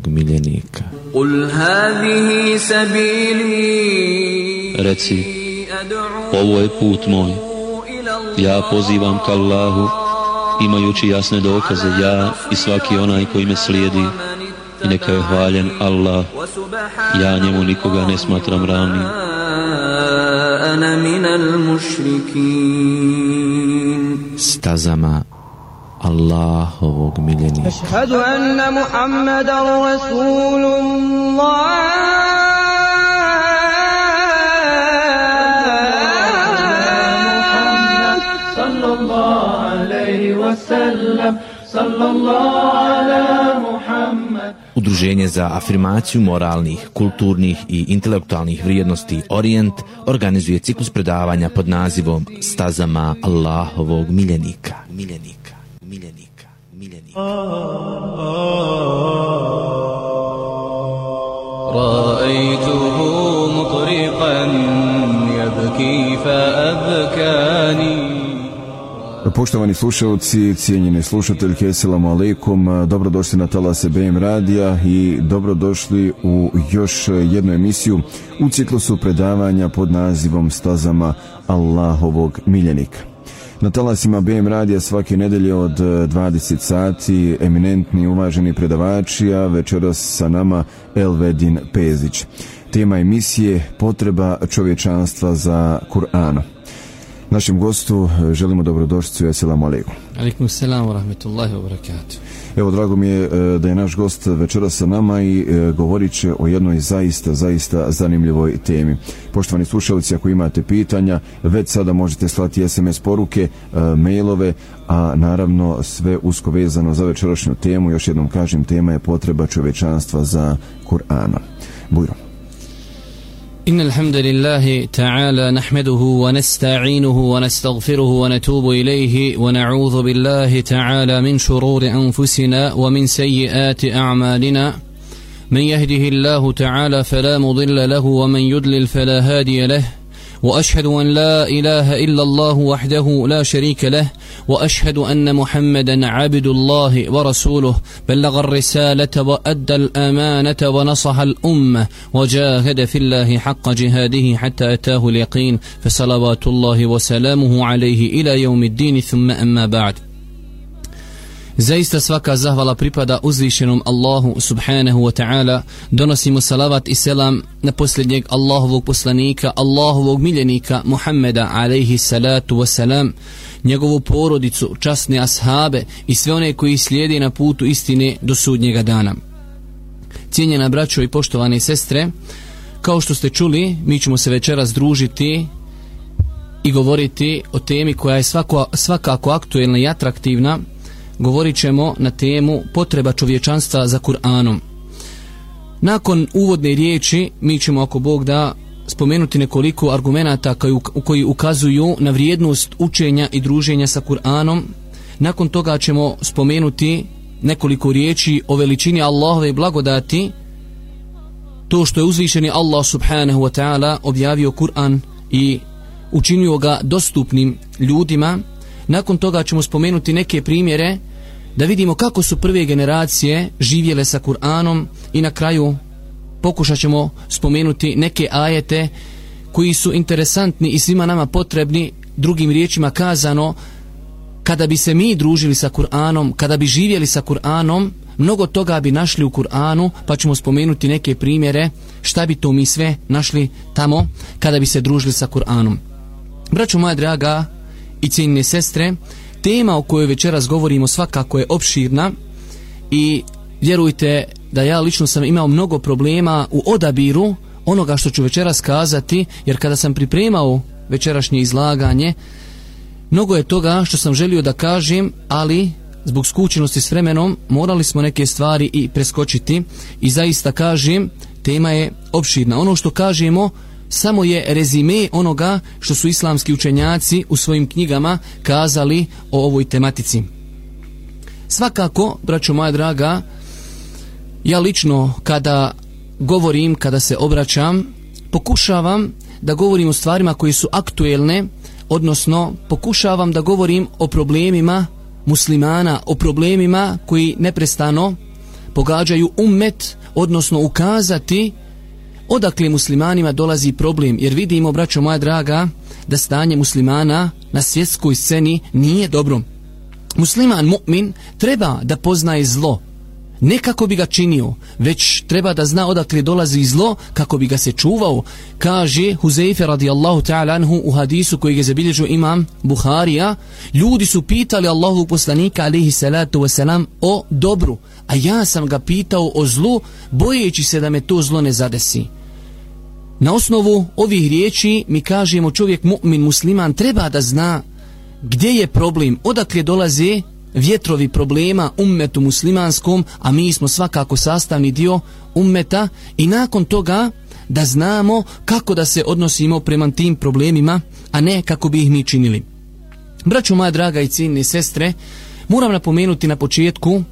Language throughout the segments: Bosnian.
svog miljenika. Reci, ovo je put moj. Ja pozivam k Allahu, imajući jasne dokaze, ja i svaki onaj koji me slijedi. I neka je hvaljen Allah, ja njemu nikoga ne smatram ravnim. Stazama Allahovog miljenika. Ašhadu anna Muhammeda Rasulullah. Udruženje za afirmaciju moralnih, kulturnih i intelektualnih vrijednosti Orient organizuje ciklus predavanja pod nazivom Stazama Allahovog miljenika. miljenika miljenika, miljenika. رأيته مطرقا يبكي فأبكاني Poštovani slušalci, cijenjene slušateljke, assalamu alaikum, dobrodošli na Talase BM Radija i dobrodošli u još jednu emisiju u ciklusu predavanja pod nazivom Stazama Allahovog miljenika. Na talasima BM radija svake nedelje od e, 20 sati eminentni uvaženi predavači, a večeras sa nama Elvedin Pezić. Tema emisije Potreba čovječanstva za Kur'anom. Našem gostu e, želimo dobrodošlicu i assalamu alaikum. Alaikum salam wa rahmetullahi wa barakatuh. Evo, drago mi je e, da je naš gost večera sa nama i e, govorit će o jednoj zaista, zaista zanimljivoj temi. Poštovani slušalci, ako imate pitanja, već sada možete slati SMS poruke, mailove, a naravno sve usko vezano za večerašnju temu. Još jednom kažem, tema je potreba čovečanstva za Kur'ana. Bujro. إن الحمد لله تعالى نحمده ونستعينه ونستغفره ونتوب إليه ونعوذ بالله تعالى من شرور أنفسنا ومن سيئات أعمالنا. من يهده الله تعالى فلا مضل له ومن يضلل فلا هادي له. وأشهد أن لا إله إلا الله وحده لا شريك له وأشهد أن محمدا عبد الله ورسوله. بلغ الرسالة وأدى الأمانة ونصح الأمة وجاهد في الله حق جهاده حتى أتاه اليقين فصلوات الله وسلامه عليه إلى يوم الدين. ثم أما بعد. Zaista svaka zahvala pripada uzvišenom Allahu subhanahu wa ta'ala. Donosimo salavat i selam na posljednjeg Allahovog poslanika, Allahovog miljenika Muhammeda alaihi salatu wa salam, njegovu porodicu, časne ashabe i sve one koji slijede na putu istine do sudnjega dana. Cijenjena braćo i poštovane sestre, kao što ste čuli, mi ćemo se večeras družiti i govoriti o temi koja je svako, svakako aktuelna i atraktivna, govorit ćemo na temu potreba čovječanstva za Kur'anom. Nakon uvodne riječi mi ćemo ako Bog da spomenuti nekoliko argumenata koji, koji ukazuju na vrijednost učenja i druženja sa Kur'anom. Nakon toga ćemo spomenuti nekoliko riječi o veličini Allahove blagodati to što je uzvišeni Allah subhanahu wa ta'ala objavio Kur'an i učinio ga dostupnim ljudima. Nakon toga ćemo spomenuti neke primjere da vidimo kako su prve generacije živjele sa Kur'anom i na kraju pokušat ćemo spomenuti neke ajete koji su interesantni i svima nama potrebni. Drugim riječima kazano kada bi se mi družili sa Kur'anom kada bi živjeli sa Kur'anom mnogo toga bi našli u Kur'anu pa ćemo spomenuti neke primjere šta bi to mi sve našli tamo kada bi se družili sa Kur'anom. Braćo moja draga i cijenine sestre tema o kojoj večeras govorimo svakako je opširna i vjerujte da ja lično sam imao mnogo problema u odabiru onoga što ću večeras kazati jer kada sam pripremao večerašnje izlaganje mnogo je toga što sam želio da kažem ali zbog skućenosti s vremenom morali smo neke stvari i preskočiti. I zaista kažem tema je opširna. Ono što kažemo samo je rezime onoga što su islamski učenjaci u svojim knjigama kazali o ovoj tematici. Svakako, braćo moja draga, ja lično kada govorim, kada se obraćam, pokušavam da govorim o stvarima koje su aktuelne, odnosno pokušavam da govorim o problemima muslimana o problemima koji neprestano pogađaju ummet, odnosno ukazati odakle muslimanima dolazi problem. Jer vidimo, braćo moja draga, da stanje muslimana na svjetskoj sceni nije dobro. Musliman mu'min treba da poznaje zlo, ne kako bi ga činio, već treba da zna odakle dolazi zlo kako bi ga se čuvao. Kaže Huzeife radijallahu ta'ala anhu u hadisu koji je zabilježio imam Buharija, ljudi su pitali Allahu poslanika alihi salatu wasalam o dobru, a ja sam ga pitao o zlu, bojeći se da me to zlo ne zadesi. Na osnovu ovih riječi mi kažemo čovjek mu'min musliman treba da zna gdje je problem, odakle dolaze vjetrovi problema ummetu muslimanskom, a mi smo svakako sastavni dio ummeta i nakon toga da znamo kako da se odnosimo prema tim problemima, a ne kako bi ih mi činili. Braćo moja draga i ciljne sestre, moram napomenuti na početku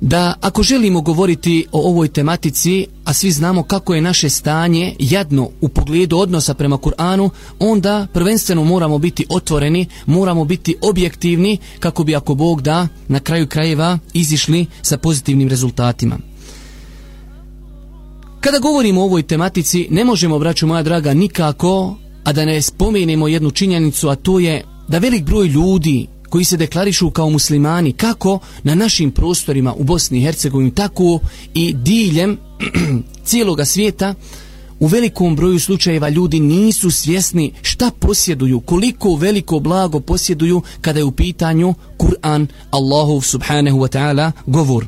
da ako želimo govoriti o ovoj tematici, a svi znamo kako je naše stanje jadno u pogledu odnosa prema Kur'anu, onda prvenstveno moramo biti otvoreni, moramo biti objektivni kako bi ako Bog da na kraju krajeva izišli sa pozitivnim rezultatima. Kada govorimo o ovoj tematici, ne možemo, braću moja draga, nikako, a da ne spomenemo jednu činjenicu, a to je da velik broj ljudi koji se deklarišu kao muslimani kako na našim prostorima u Bosni i Hercegovini tako i diljem cijeloga svijeta u velikom broju slučajeva ljudi nisu svjesni šta posjeduju, koliko veliko blago posjeduju kada je u pitanju Kur'an Allahu subhanahu wa ta'ala govor.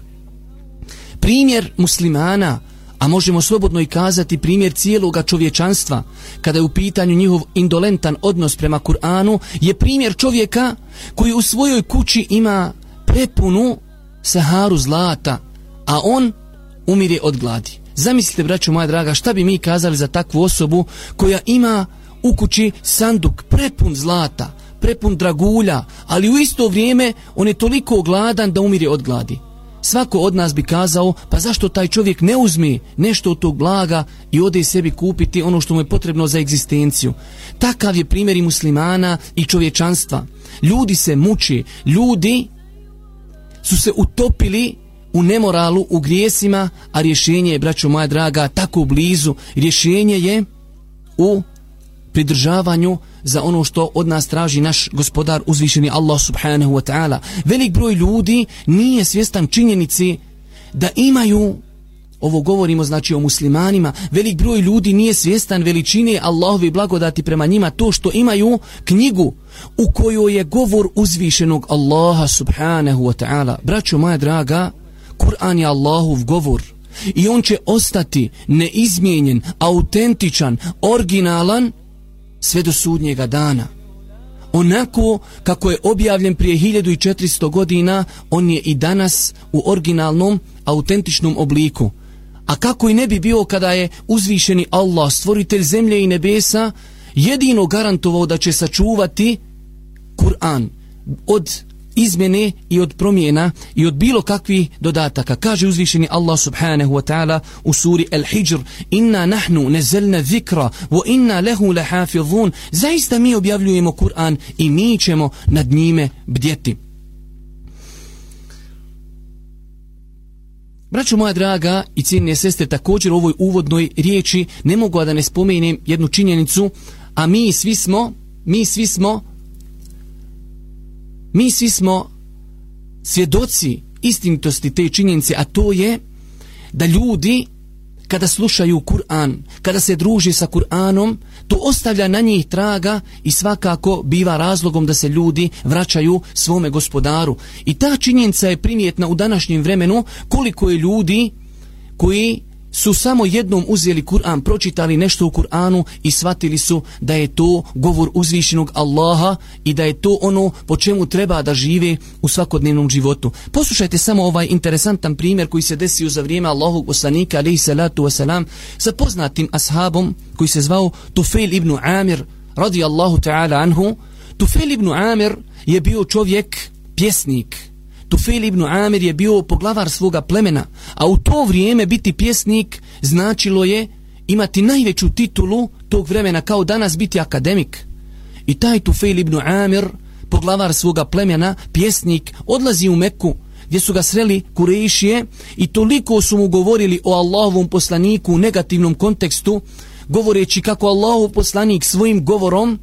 Primjer muslimana a možemo slobodno i kazati primjer cijeloga čovječanstva, kada je u pitanju njihov indolentan odnos prema Kur'anu, je primjer čovjeka koji u svojoj kući ima prepunu saharu zlata, a on umire od gladi. Zamislite, braćo moja draga, šta bi mi kazali za takvu osobu koja ima u kući sanduk prepun zlata, prepun dragulja, ali u isto vrijeme on je toliko gladan da umire od gladi svako od nas bi kazao, pa zašto taj čovjek ne uzmi nešto od tog blaga i ode sebi kupiti ono što mu je potrebno za egzistenciju. Takav je primjer i muslimana i čovječanstva. Ljudi se muči, ljudi su se utopili u nemoralu, u grijesima, a rješenje je, braćo moja draga, tako blizu. Rješenje je u pridržavanju za ono što od nas traži naš gospodar uzvišeni Allah subhanahu wa ta'ala. Velik broj ljudi nije svjestan činjenici da imaju Ovo govorimo znači o muslimanima. Velik broj ljudi nije svjestan veličine Allahovi blagodati prema njima to što imaju knjigu u kojoj je govor uzvišenog Allaha subhanahu wa ta'ala. Braćo moja draga, Kur'an je Allahov govor i on će ostati neizmijenjen, autentičan, originalan sve do sudnjega dana. Onako kako je objavljen prije 1400 godina, on je i danas u originalnom, autentičnom obliku. A kako i ne bi bio kada je uzvišeni Allah, stvoritelj zemlje i nebesa, jedino garantovao da će sačuvati Kur'an od izmjene i od promjena i od bilo kakvih dodataka. Kaže uzvišeni Allah subhanahu wa ta'ala u suri Al-Hijr Inna nahnu nezelna zikra wa inna lehu lehafidhun Zaista mi objavljujemo Kur'an i mi ćemo nad njime bdjeti. Braćo moja draga i cijenine sestre, također u ovoj uvodnoj riječi ne mogu da ne spomenem jednu činjenicu, a mi svi smo, mi svi smo mi svi smo svjedoci istinitosti te činjenice, a to je da ljudi kada slušaju Kur'an, kada se druži sa Kur'anom, to ostavlja na njih traga i svakako biva razlogom da se ljudi vraćaju svome gospodaru. I ta činjenica je primjetna u današnjem vremenu koliko je ljudi koji su samo jednom uzeli Kur'an, pročitali nešto u Kur'anu i shvatili su da je to govor uzvišenog Allaha i da je to ono po čemu treba da žive u svakodnevnom životu. Poslušajte samo ovaj interesantan primjer koji se desio za vrijeme Allahog poslanika alaihi salatu wasalam sa poznatim ashabom koji se zvao Tufail ibn Amir radi Allahu ta'ala anhu. Tufail ibn Amir je bio čovjek pjesnik, Tufel ibn Amir je bio poglavar svoga plemena, a u to vrijeme biti pjesnik značilo je imati najveću titulu tog vremena kao danas biti akademik. I taj Tufel ibn Amir poglavar svoga plemena, pjesnik, odlazi u Meku, gdje su ga sreli Kurešije i toliko su mu govorili o Allahovom poslaniku u negativnom kontekstu, govoreći kako Allahov poslanik svojim govorom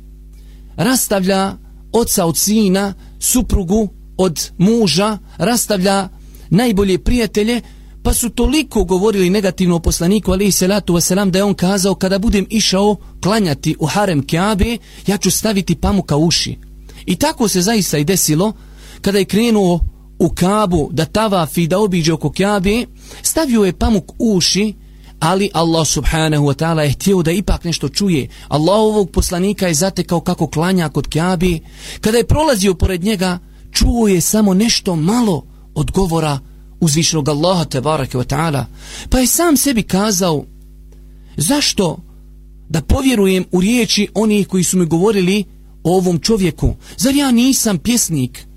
rastavlja oca od sina, suprugu od muža, rastavlja najbolje prijatelje, pa su toliko govorili negativno o poslaniku alaihi salatu wasalam da je on kazao kada budem išao klanjati u harem Kaabe, ja ću staviti pamuka uši. I tako se zaista i desilo kada je krenuo u Kabu da tavafi da obiđe oko Kaabe, stavio je pamuk uši, ali Allah subhanahu wa ta'ala je htio da ipak nešto čuje. Allahovog poslanika je zatekao kako klanja kod Kaabe. Kada je prolazio pored njega, čuo je samo nešto malo od govora uzvišenog Allaha tebareke wa ta'ala. Pa je sam sebi kazao, zašto da povjerujem u riječi onih koji su mi govorili o ovom čovjeku? Zar ja nisam pjesnik?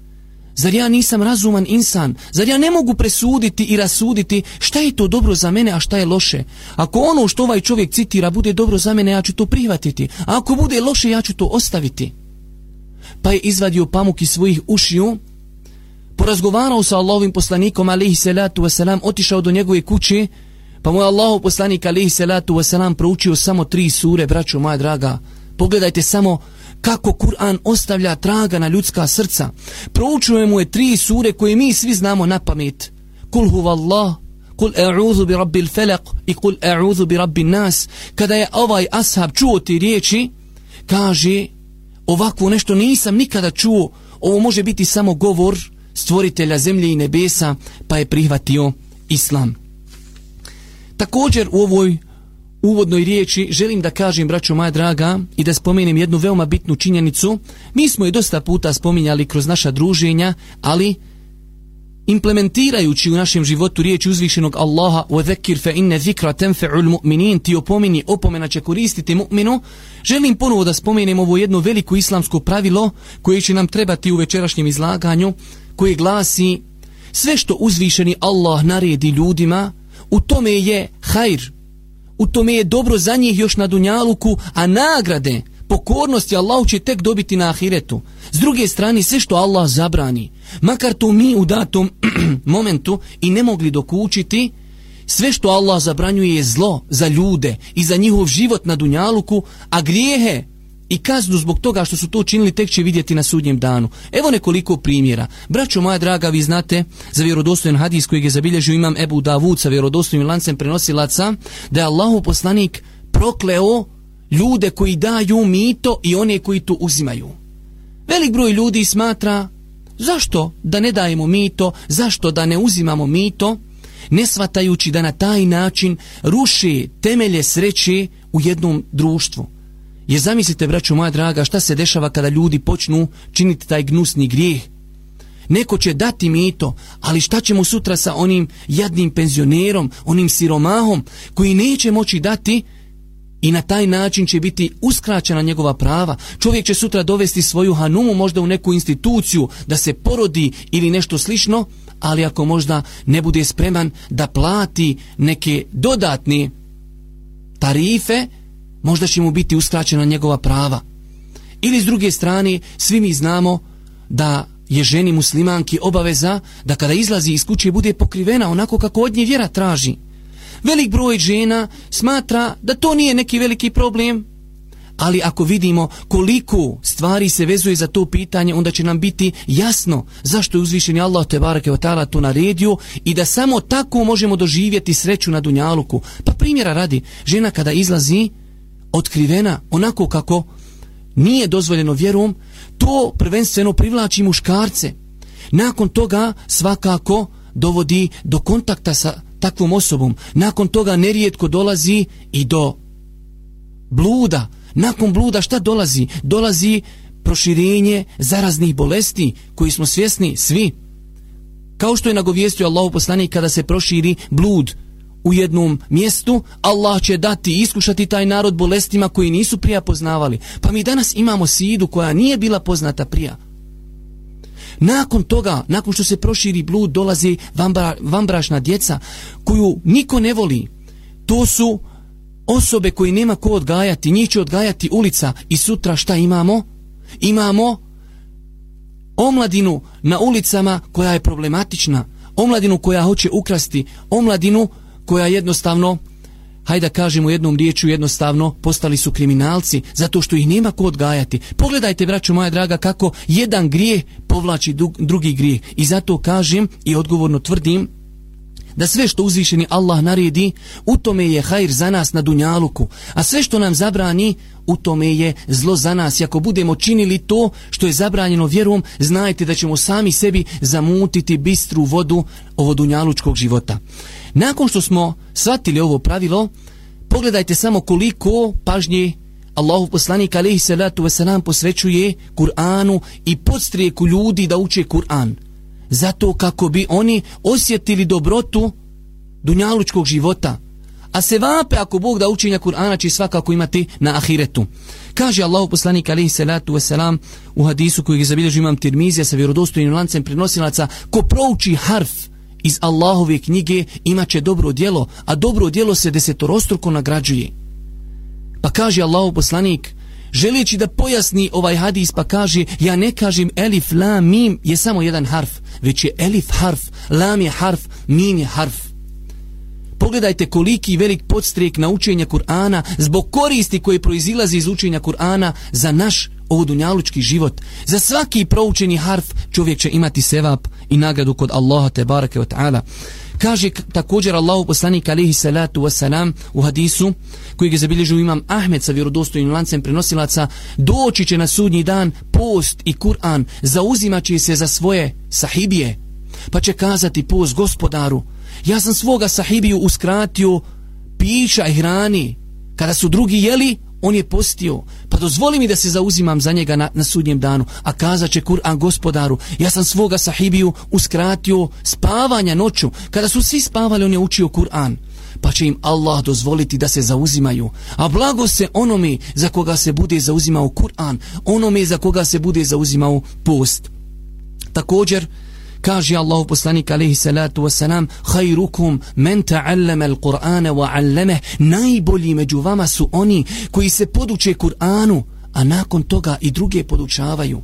Zar ja nisam razuman insan? Zar ja ne mogu presuditi i rasuditi šta je to dobro za mene, a šta je loše? Ako ono što ovaj čovjek citira bude dobro za mene, ja ću to prihvatiti. A ako bude loše, ja ću to ostaviti. Pa je izvadio pamuk iz svojih ušiju, porazgovarao sa Allahovim poslanikom, alaihi salatu wasalam, otišao do njegove kuće, pa mu je Allahov poslanik, alaihi salatu wasalam, proučio samo tri sure, braćo moja draga. Pogledajte samo kako Kur'an ostavlja traga na ljudska srca. Proučuje mu je tri sure koje mi svi znamo na pamet. Kul huvallah, kul e'udhu bi rabbil felak i kul e'udhu bi rabbin nas. Kada je ovaj ashab čuo ti riječi, kaže, ovako nešto nisam nikada čuo, ovo može biti samo govor stvoritelja zemlje i nebesa, pa je prihvatio islam. Također u ovoj uvodnoj riječi želim da kažem, braćo moja draga, i da spomenem jednu veoma bitnu činjenicu. Mi smo je dosta puta spominjali kroz naša druženja, ali implementirajući u našem životu riječ uzvišenog Allaha wa zekir fe inne zikra tenfe'ul mu'minin ti opomini, opomena će koristiti mu'minu, želim ponovo da spomenem ovo jedno veliko islamsko pravilo koje će nam trebati u večerašnjem izlaganju, koje glasi sve što uzvišeni Allah naredi ljudima, u tome je hajr, u tome je dobro za njih još na dunjaluku, a nagrade, pokornosti Allahu će tek dobiti na ahiretu. S druge strane, sve što Allah zabrani, makar to mi u datom momentu i ne mogli dokučiti, sve što Allah zabranjuje je zlo za ljude i za njihov život na dunjaluku, a grijehe i kaznu zbog toga što su to učinili tek će vidjeti na sudnjem danu. Evo nekoliko primjera. Braćo moja draga, vi znate za vjerodostojen hadis kojeg je zabilježio imam Ebu Davud sa vjerodostojnim lancem prenosilaca da je Allahu poslanik prokleo ljude koji daju mito i one koji tu uzimaju. Velik broj ljudi smatra zašto da ne dajemo mito, zašto da ne uzimamo mito, ne svatajući da na taj način ruši temelje sreće u jednom društvu. Jer zamislite, braću moja draga, šta se dešava kada ljudi počnu činiti taj gnusni grijeh. Neko će dati mito, ali šta ćemo sutra sa onim jadnim penzionerom, onim siromahom, koji neće moći dati i na taj način će biti uskraćena njegova prava. Čovjek će sutra dovesti svoju hanumu možda u neku instituciju da se porodi ili nešto slično, ali ako možda ne bude spreman da plati neke dodatne tarife, možda će mu biti uskraćena njegova prava. Ili s druge strane, svi mi znamo da je ženi muslimanki obaveza da kada izlazi iz kuće bude pokrivena onako kako od nje vjera traži. Velik broj žena smatra da to nije neki veliki problem, ali ako vidimo koliko stvari se vezuje za to pitanje, onda će nam biti jasno zašto je uzvišeni Allah te barake otala to naredio i da samo tako možemo doživjeti sreću na Dunjaluku. Pa primjera radi, žena kada izlazi, otkrivena onako kako nije dozvoljeno vjerom, to prvenstveno privlači muškarce. Nakon toga svakako dovodi do kontakta sa takvom osobom. Nakon toga nerijetko dolazi i do bluda. Nakon bluda šta dolazi? Dolazi proširenje zaraznih bolesti koji smo svjesni svi. Kao što je nagovijestio Allah poslanik kada se proširi blud, u jednom mjestu, Allah će dati i iskušati taj narod bolestima koji nisu prija poznavali. Pa mi danas imamo sidu koja nije bila poznata prija. Nakon toga, nakon što se proširi blud, dolazi vambra, vambrašna djeca koju niko ne voli. To su osobe koji nema ko odgajati, njih će odgajati ulica i sutra šta imamo? Imamo omladinu na ulicama koja je problematična, omladinu koja hoće ukrasti, omladinu koja jednostavno hajde da kažemo jednom riječu jednostavno, postali su kriminalci zato što ih nema ko odgajati. Pogledajte, braćo moja draga, kako jedan grije povlači drugi grije. I zato kažem i odgovorno tvrdim da sve što uzvišeni Allah naredi, u tome je hajr za nas na dunjaluku, a sve što nam zabrani, u tome je zlo za nas. I ako budemo činili to što je zabranjeno vjerom, znajte da ćemo sami sebi zamutiti bistru vodu ovo dunjalučkog života. Nakon što smo shvatili ovo pravilo, pogledajte samo koliko pažnje Allahu poslanik alaihi salatu wasalam posvećuje Kur'anu i podstrijeku ljudi da uče Kur'an. Zato kako bi oni osjetili dobrotu dunjalučkog života. A se vape ako Bog da učenja Kur'ana će svakako imati na ahiretu. Kaže Allahu poslanik alaihi salatu wasalam u hadisu koji je zabilježio imam tirmizija sa vjerodostojnim lancem prenosilaca ko prouči harf iz Allahove knjige imaće dobro djelo, a dobro djelo se desetorostruko nagrađuje. Pa kaže Allahov poslanik, želeći da pojasni ovaj hadis, pa kaže, ja ne kažem elif, la, mim je samo jedan harf, već je elif harf, lam je harf, mim je harf. Pogledajte koliki velik podstrijek na učenje Kur'ana zbog koristi koje proizilazi iz učenja Kur'ana za naš ovodunjalučki život. Za svaki proučeni harf čovjek će imati sevap i nagradu kod Allaha te barake od ta'ala. Kaže također Allahu poslanik alihi salatu wasalam u hadisu koji je zabilježio imam Ahmed sa vjerodostojnim lancem prenosilaca doći će na sudnji dan post i Kur'an zauzimaće se za svoje sahibije pa će kazati post gospodaru ja sam svoga sahibiju uskratio pića i hrani. Kada su drugi jeli on je postio, pa dozvoli mi da se zauzimam za njega na, na sudnjem danu, a kazat će Kur'an gospodaru, ja sam svoga sahibiju uskratio spavanja noću, kada su svi spavali on je učio Kur'an, pa će im Allah dozvoliti da se zauzimaju, a blago se onome za koga se bude zauzimao Kur'an, onome za koga se bude zauzimao post. Također, Kaže Allahu poslanik alejhi salatu vesselam: "Khairukum men ta'allama al-Qur'ana wa 'allamahu." Najbolji među vama su oni koji se poduče Kur'anu, a nakon toga i druge podučavaju.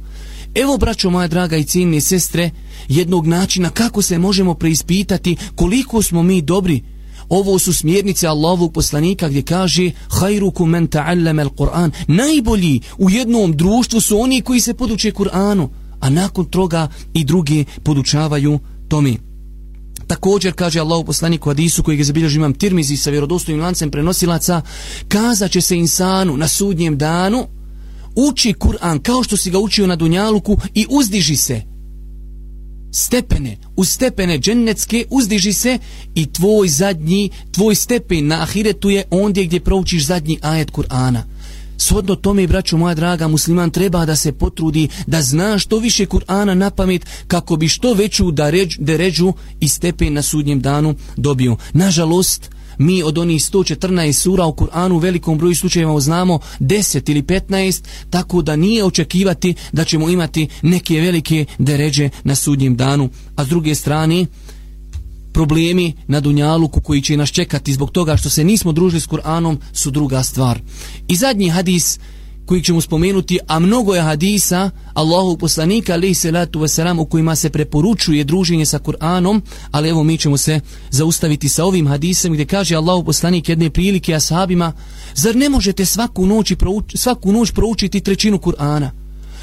Evo, braćo moja draga i cijenine sestre, jednog načina kako se možemo preispitati koliko smo mi dobri. Ovo su smjernice Allahovog poslanika gdje kaže Hajruku men ta'allama al-Qur'an Najbolji u jednom društvu su oni koji se poduče Kur'anu a nakon toga i drugi podučavaju tome. Također kaže Allah poslanik u hadisu kojeg je zabilježio imam tirmizi sa vjerodostojnim lancem prenosilaca, kaza će se insanu na sudnjem danu, uči Kur'an kao što si ga učio na Dunjaluku i uzdiži se. Stepene, u stepene džennetske uzdiži se i tvoj zadnji, tvoj stepen na ahiretu je ondje gdje proučiš zadnji ajet Kur'ana. Svodno tome, braću moja draga, musliman treba da se potrudi da zna što više Kur'ana na pamet kako bi što veću deređu i stepen na sudnjem danu dobio. Nažalost, mi od onih 114 sura u Kur'anu u velikom broju slučajeva znamo 10 ili 15, tako da nije očekivati da ćemo imati neke velike deređe na sudnjem danu. A s druge strane, problemi na Dunjaluku koji će nas čekati zbog toga što se nismo družili s Kur'anom su druga stvar. I zadnji hadis koji ćemo spomenuti, a mnogo je hadisa Allahu poslanika alaihi salatu wasalam u kojima se preporučuje druženje sa Kur'anom, ali evo mi ćemo se zaustaviti sa ovim hadisem gdje kaže Allahu poslanik jedne prilike ashabima, zar ne možete svaku noć, prouč, svaku noć proučiti trećinu Kur'ana?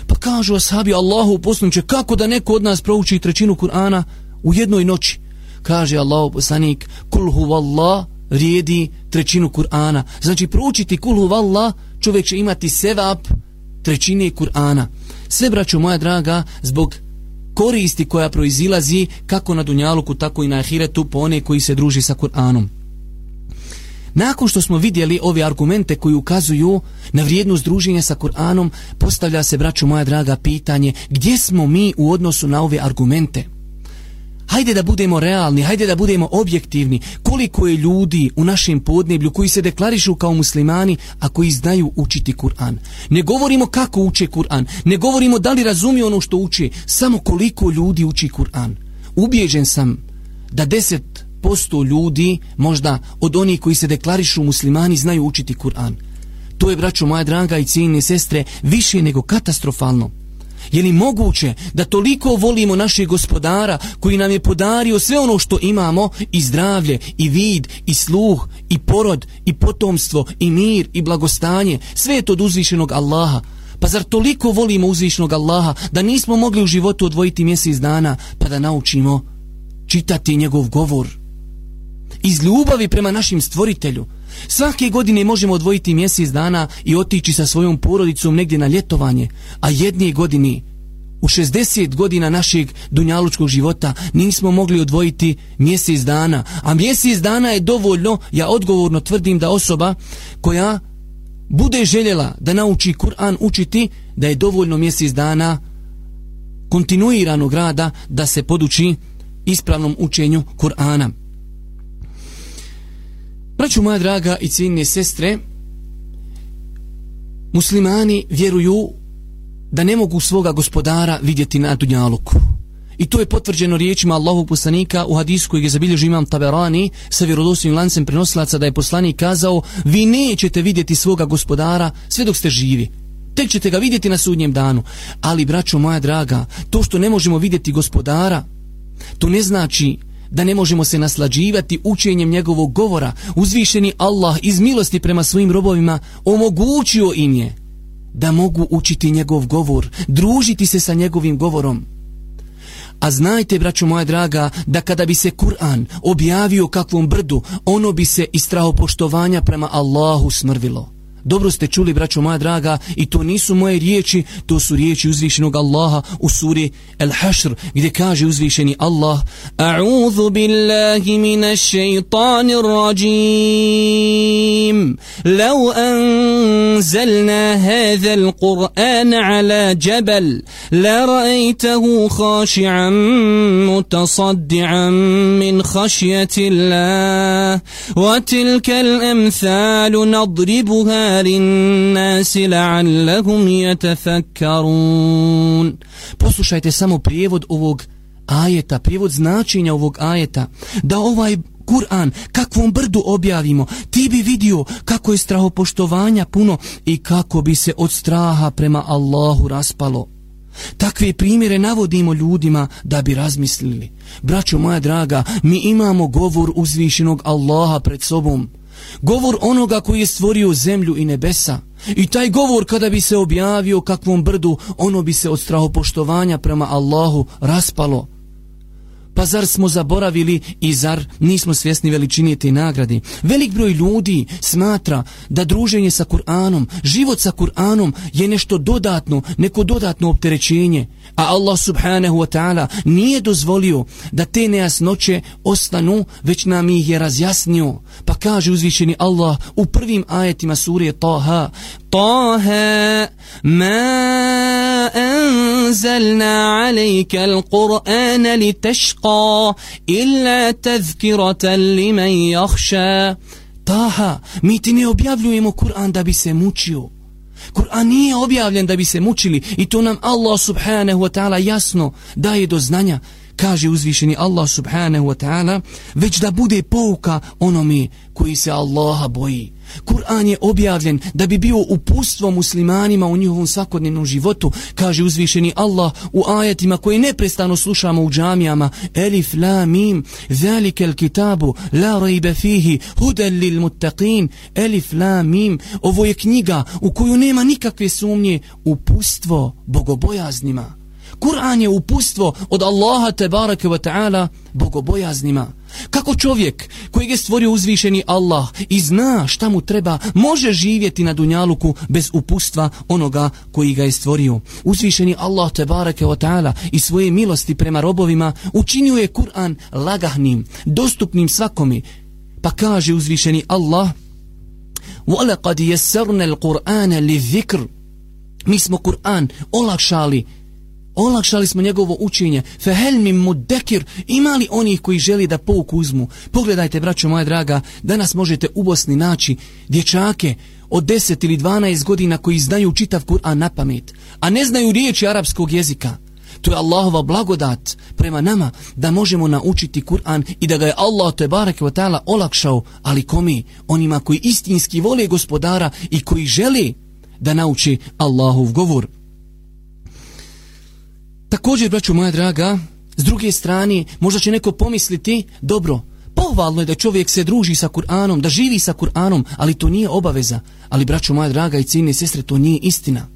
Pa kažu ashabi Allahu poslaniče, kako da neko od nas prouči trećinu Kur'ana u jednoj noći? Kaže Allah poslanik kul huvallah rijedi trećinu Kur'ana. Znači proučiti kul huvallah čovjek će imati sevap trećine Kur'ana. Sve braćo moja draga zbog koristi koja proizilazi kako na Dunjaluku tako i na Ahiretu po one koji se druži sa Kur'anom. Nakon što smo vidjeli ove argumente koji ukazuju na vrijednost druženja sa Kur'anom, postavlja se, braću moja draga, pitanje gdje smo mi u odnosu na ove argumente? Hajde da budemo realni, hajde da budemo objektivni. Koliko je ljudi u našem podneblju koji se deklarišu kao muslimani, a koji znaju učiti Kur'an. Ne govorimo kako uče Kur'an, ne govorimo da li razumiju ono što uče, samo koliko ljudi uči Kur'an. Ubijeđen sam da 10% ljudi, možda od onih koji se deklarišu muslimani, znaju učiti Kur'an. To je, braćo moja draga i cijenine sestre, više nego katastrofalno. Je li moguće da toliko volimo našeg gospodara koji nam je podario sve ono što imamo i zdravlje, i vid, i sluh, i porod, i potomstvo, i mir, i blagostanje, sve je to od uzvišenog Allaha. Pa zar toliko volimo uzvišenog Allaha da nismo mogli u životu odvojiti mjesec dana pa da naučimo čitati njegov govor? Iz ljubavi prema našim stvoritelju. Svake godine možemo odvojiti mjesec dana i otići sa svojom porodicom negdje na ljetovanje, a jedne godine u 60 godina našeg dunjalučkog života nismo mogli odvojiti mjesec dana, a mjesec dana je dovoljno, ja odgovorno tvrdim da osoba koja bude željela da nauči Kur'an učiti, da je dovoljno mjesec dana kontinuiranog rada da se poduči ispravnom učenju Kur'ana. Braću moja draga i cijenine sestre, muslimani vjeruju da ne mogu svoga gospodara vidjeti na dunjaluku. I to je potvrđeno riječima Allahog poslanika u hadisku koji je zabilježio imam Taberani sa vjerodostojnim lancem prenosilaca da je poslanik kazao vi nećete vidjeti svoga gospodara sve dok ste živi. Tek ćete ga vidjeti na sudnjem danu. Ali, braćo moja draga, to što ne možemo vidjeti gospodara, to ne znači da ne možemo se naslađivati učenjem njegovog govora. Uzvišeni Allah iz milosti prema svojim robovima omogućio im je da mogu učiti njegov govor, družiti se sa njegovim govorom. A znajte, braćo moja draga, da kada bi se Kur'an objavio kakvom brdu, ono bi se iz strahopoštovanja prema Allahu smrvilo. Dobro ste čuli, braćo moja draga, i to nisu moje riječi, to su riječi uzvišenog Allaha u suri El-Hashr, gdje kaže uzvišeni Allah A'udhu billahi minash shaitanir rajim Lau anzalna hadha al-Qur'an ala jabal la ra'aytahu khashi'an mutasaddi'an min khashyati Allah wa tilka al-amthal nadribuha للناس لعلهم يتفكرون Poslušajte samo prijevod ovog ajeta, prijevod značenja ovog ajeta, da ovaj Kur'an kakvom brdu objavimo, ti bi vidio kako je strahopoštovanja puno i kako bi se od straha prema Allahu raspalo. Takve primjere navodimo ljudima da bi razmislili. Braćo moja draga, mi imamo govor uzvišenog Allaha pred sobom govor onoga koji je stvorio zemlju i nebesa. I taj govor kada bi se objavio kakvom brdu, ono bi se od strahopoštovanja prema Allahu raspalo. Pa zar smo zaboravili i zar nismo svjesni veličine te nagrade? Velik broj ljudi smatra da druženje sa Kur'anom, život sa Kur'anom je nešto dodatno, neko dodatno opterećenje. A Allah subhanahu wa ta'ala nije dozvolio da te nejasnoće ostanu, već nam ih je razjasnio. Pa kaže uzvišeni Allah u prvim ajetima surije Taha, Taha, ma anzalna alejka al-Qur'ana li tešqa, illa tazkiratan li man jahša. Taha, mi ti ne objavljujemo Kur'an da bi se mučio. Kur'an nije objavljen da bi se mučili i to nam Allah subhanahu wa ta'ala jasno daje do znanja kaže uzvišeni Allah subhanahu wa ta'ala već da bude pouka onome koji se Allaha boji Kur'an je objavljen da bi bio upustvo muslimanima u njihovom svakodnevnom životu, kaže uzvišeni Allah u ajetima koje neprestano slušamo u džamijama. Elif, la, mim, zalike el kitabu, la rejbe fihi, hudel lil muttaqin, elif, la, mim. Ovo je knjiga u koju nema nikakve sumnje, upustvo bogobojaznima. Kur'an je upustvo od Allaha tebareke wa ta'ala bogobojaznima. Kako čovjek koji je stvorio uzvišeni Allah i zna šta mu treba, može živjeti na dunjaluku bez upustva onoga koji ga je stvorio. Uzvišeni Allah tebareke wa ta'ala i svoje milosti prema robovima učinio je Kur'an lagahnim, dostupnim svakome. Pa kaže uzvišeni Allah وَلَقَدْ يَسَّرْنَ الْقُرْآنَ لِذِكْرِ Mi smo Kur'an olakšali olakšali smo njegovo učenje. Fehel mi mudekir Imali onih koji želi da pouk uzmu? Pogledajte braćo moja draga danas možete u Bosni naći dječake od 10 ili 12 godina koji znaju čitav Kur'an na pamet a ne znaju riječi arapskog jezika. To je Allahova blagodat prema nama da možemo naučiti Kur'an i da ga je Allah te bareke ve taala olakšao ali komi onima koji istinski vole gospodara i koji žele da nauči Allahov govor. Također, braću moja draga, s druge strane, možda će neko pomisliti, dobro, pohvalno je da čovjek se druži sa Kur'anom, da živi sa Kur'anom, ali to nije obaveza. Ali, braću moja draga i ciljne sestre, to nije istina.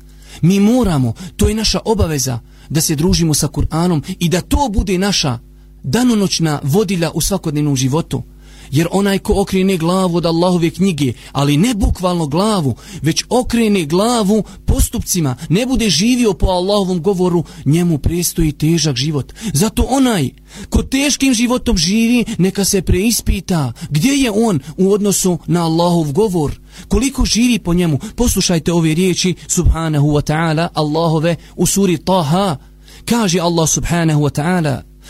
Mi moramo, to je naša obaveza, da se družimo sa Kur'anom i da to bude naša danonoćna vodilja u svakodnevnom životu. Jer onaj ko okrene glavu od Allahove knjige, ali ne bukvalno glavu, već okrene glavu postupcima, ne bude živio po Allahovom govoru, njemu prestoji težak život. Zato onaj ko teškim životom živi, neka se preispita gdje je on u odnosu na Allahov govor. Koliko živi po njemu? Poslušajte ove riječi subhanahu wa ta'ala Allahove u suri Taha. Kaže Allah subhanahu wa ta'ala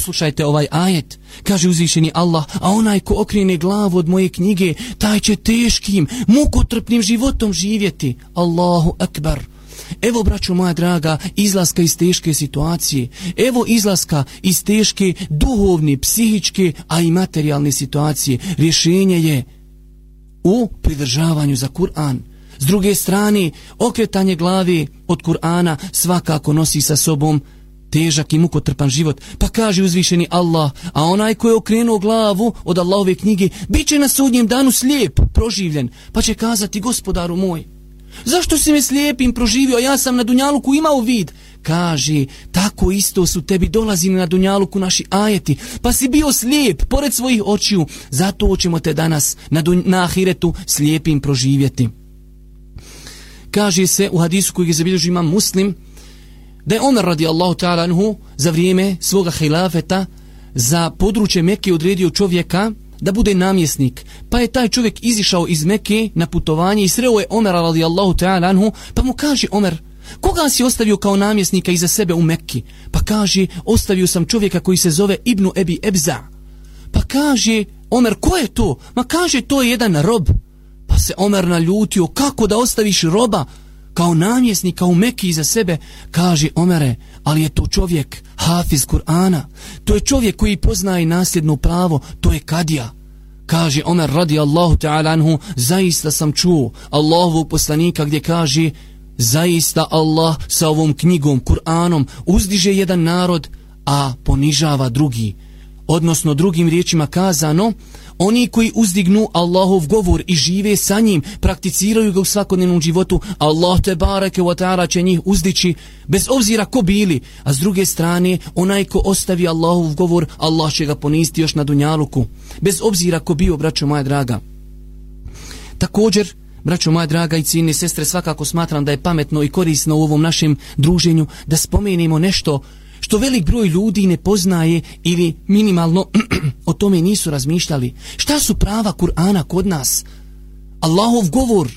poslušajte ovaj ajet, kaže uzvišeni Allah, a onaj ko okrene glavu od moje knjige, taj će teškim, mukotrpnim životom živjeti. Allahu akbar. Evo, braćo moja draga, izlaska iz teške situacije. Evo izlaska iz teške duhovne, psihičke, a i materijalne situacije. Rješenje je u pridržavanju za Kur'an. S druge strane, okretanje glavi od Kur'ana svakako nosi sa sobom težak i mukotrpan život. Pa kaže uzvišeni Allah, a onaj ko je okrenuo glavu od Allahove knjige, bit će na sudnjem danu slijep, proživljen, pa će kazati gospodaru moj, zašto si me slijepim proživio, a ja sam na Dunjaluku imao vid? Kaže, tako isto su tebi dolazili na Dunjaluku naši ajeti, pa si bio slijep pored svojih očiju, zato ćemo te danas na, dun, na ahiretu slijepim proživjeti. Kaže se u hadisu koji je zabilježio imam muslim, da je Omer radijallahu ta'ala anhu za vrijeme svoga hilafeta za područje Mekke odredio čovjeka da bude namjesnik. Pa je taj čovjek izišao iz Mekke na putovanje i sreo je Omer radijallahu ta'ala anhu pa mu kaže Omer Koga si ostavio kao namjesnika iza sebe u Mekki? Pa kaže, ostavio sam čovjeka koji se zove Ibnu Ebi Ebza. Pa kaže, Omer, ko je to? Ma kaže, to je jedan rob. Pa se Omer naljutio, kako da ostaviš roba? Kao namjesnik, kao meki za sebe, kaže Omere, ali je to čovjek, hafiz Kur'ana, to je čovjek koji poznaje nasljedno pravo, to je kadija. Kaže Omer radi Allahu ta'ala anhu, zaista sam čuo Allahovog poslanika gdje kaže, zaista Allah sa ovom knjigom, Kur'anom, uzdiže jedan narod, a ponižava drugi. Odnosno drugim riječima kazano, Oni koji uzdignu Allahov govor i žive sa njim, prakticiraju ga u svakodnevnom životu, Allah te bareke wa ta'ala će njih uzdići, bez obzira ko bili. A s druge strane, onaj ko ostavi Allahov govor, Allah će ga ponisti još na dunjaluku. Bez obzira ko bio, braćo moja draga. Također, Braćo moja draga i cijene sestre, svakako smatram da je pametno i korisno u ovom našem druženju da spomenemo nešto što velik broj ljudi ne poznaje ili minimalno o tome nisu razmišljali. Šta su prava Kur'ana kod nas? Allahov govor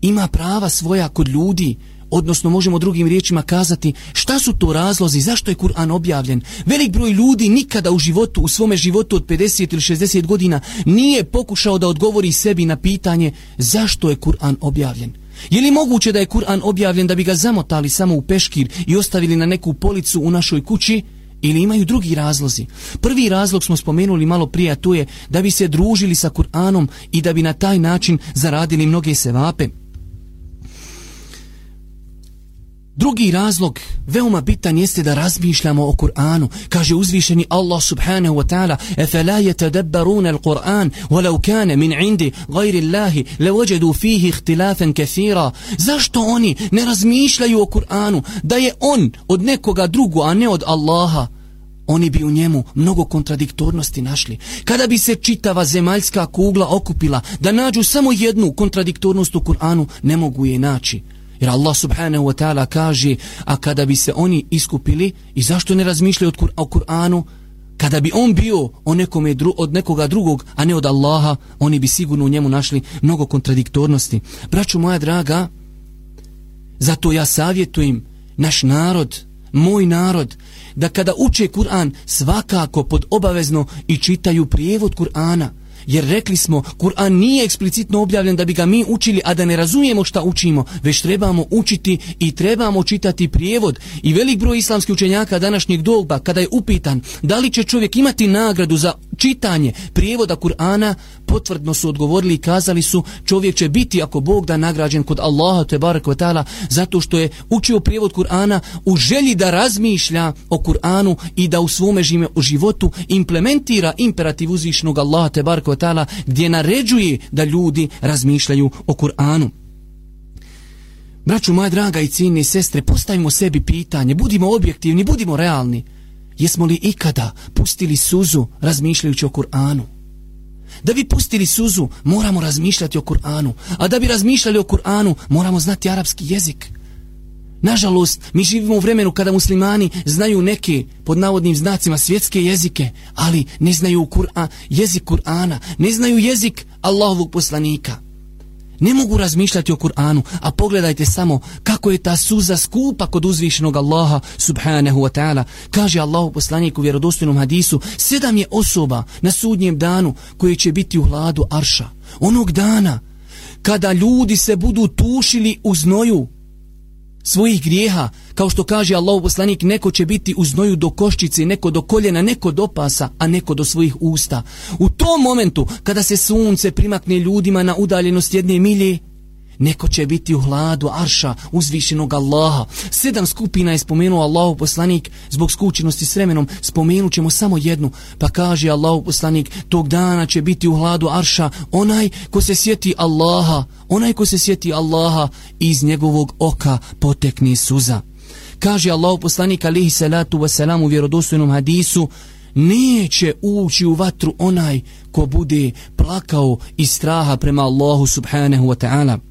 ima prava svoja kod ljudi, odnosno možemo drugim riječima kazati šta su to razlozi, zašto je Kur'an objavljen. Velik broj ljudi nikada u životu, u svome životu od 50 ili 60 godina nije pokušao da odgovori sebi na pitanje zašto je Kur'an objavljen. Je li moguće da je Kur'an objavljen da bi ga zamotali samo u peškir i ostavili na neku policu u našoj kući? Ili imaju drugi razlozi? Prvi razlog smo spomenuli malo prije, a to je da bi se družili sa Kur'anom i da bi na taj način zaradili mnoge sevape. Drugi razlog, veoma bitan, jeste da razmišljamo o Kur'anu. Kaže uzvišeni Allah subhanahu wa ta'ala Efela je tadabbaruna al-Kur'an walau kana min indi gajri Allah lawajadu fihi ikhtilafan kathira. Zašto oni ne razmišljaju o Kur'anu da je on od nekoga drugu, a ne od Allaha? Oni bi u njemu mnogo kontradiktornosti našli. Kada bi se čitava zemaljska kugla okupila da nađu samo jednu kontradiktornost u Kur'anu, ne mogu je naći. Jer Allah subhanahu wa ta'ala kaže, a kada bi se oni iskupili, i zašto ne razmišljaju Kur o Kur'anu, kada bi on bio o nekome dru od nekoga drugog, a ne od Allaha, oni bi sigurno u njemu našli mnogo kontradiktornosti. Braću moja draga, zato ja savjetujem naš narod, moj narod, da kada uče Kur'an svakako pod obavezno i čitaju prijevod Kur'ana. Jer rekli smo, Kur'an nije eksplicitno objavljen da bi ga mi učili, a da ne razumijemo šta učimo, već trebamo učiti i trebamo čitati prijevod. I velik broj islamskih učenjaka današnjeg doba, kada je upitan da li će čovjek imati nagradu za čitanje prijevoda Kur'ana, potvrdno su odgovorili i kazali su čovjek će biti ako Bog da nagrađen kod Allaha te barek taala zato što je učio prijevod Kur'ana u želji da razmišlja o Kur'anu i da u svome žime u životu implementira imperativ uzvišnog Allaha te barek ve taala gdje naređuje da ljudi razmišljaju o Kur'anu. Braću moja draga i ciljne sestre, postavimo sebi pitanje, budimo objektivni, budimo realni. Jesmo li ikada pustili suzu razmišljajući o Kur'anu? Da bi pustili suzu, moramo razmišljati o Kur'anu. A da bi razmišljali o Kur'anu, moramo znati arapski jezik. Nažalost, mi živimo u vremenu kada muslimani znaju neke, pod navodnim znacima, svjetske jezike, ali ne znaju Kur'an, jezik Kur'ana, ne znaju jezik Allahovog poslanika. Ne mogu razmišljati o Kur'anu, a pogledajte samo kako je ta suza skupa kod uzvišenog Allaha subhanahu wa ta'ala. Kaže Allahu poslanik u vjerodostojnom hadisu, sedam je osoba na sudnjem danu koji će biti u hladu arša. Onog dana kada ljudi se budu tušili u znoju svojih grijeha, kao što kaže Allahu poslanik, neko će biti u znoju do koščice, neko do koljena, neko do pasa, a neko do svojih usta. U tom momentu, kada se sunce primakne ljudima na udaljenost jedne milje, Neko će biti u hladu arša uzvišenog Allaha. Sedam skupina je spomenuo Allahu poslanik zbog skućenosti s vremenom. Spomenut ćemo samo jednu. Pa kaže Allahu poslanik tog dana će biti u hladu arša onaj ko se sjeti Allaha. Onaj ko se sjeti Allaha iz njegovog oka potekni suza. Kaže Allahu poslanik alihi salatu wasalam u vjerodostojnom hadisu neće ući u vatru onaj ko bude plakao iz straha prema Allahu subhanahu wa ta'ala.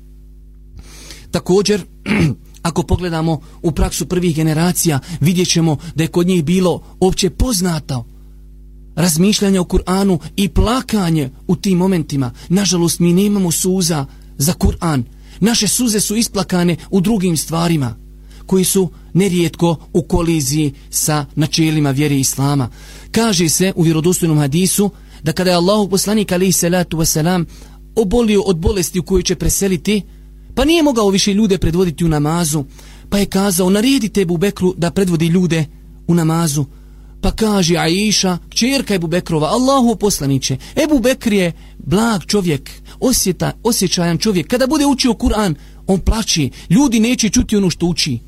Također, ako pogledamo u praksu prvih generacija, vidjet ćemo da je kod njih bilo opće poznato razmišljanje o Kur'anu i plakanje u tim momentima. Nažalost, mi nemamo suza za Kur'an. Naše suze su isplakane u drugim stvarima koji su nerijetko u koliziji sa načelima vjere Islama. Kaže se u vjerodostojnom hadisu da kada je Allahu poslanik alaihi salatu wasalam obolio od bolesti u kojoj će preseliti, Pa nije mogao više ljude predvoditi u namazu, pa je kazao, naredite Ebu Bekru da predvodi ljude u namazu. Pa kaže Aisha, čerka Ebu Bekrova, Allahu poslaniće, Ebu Bekr je blag čovjek, osjeta, osjećajan čovjek. Kada bude učio Kur'an, on plaći, ljudi neće čuti ono što uči.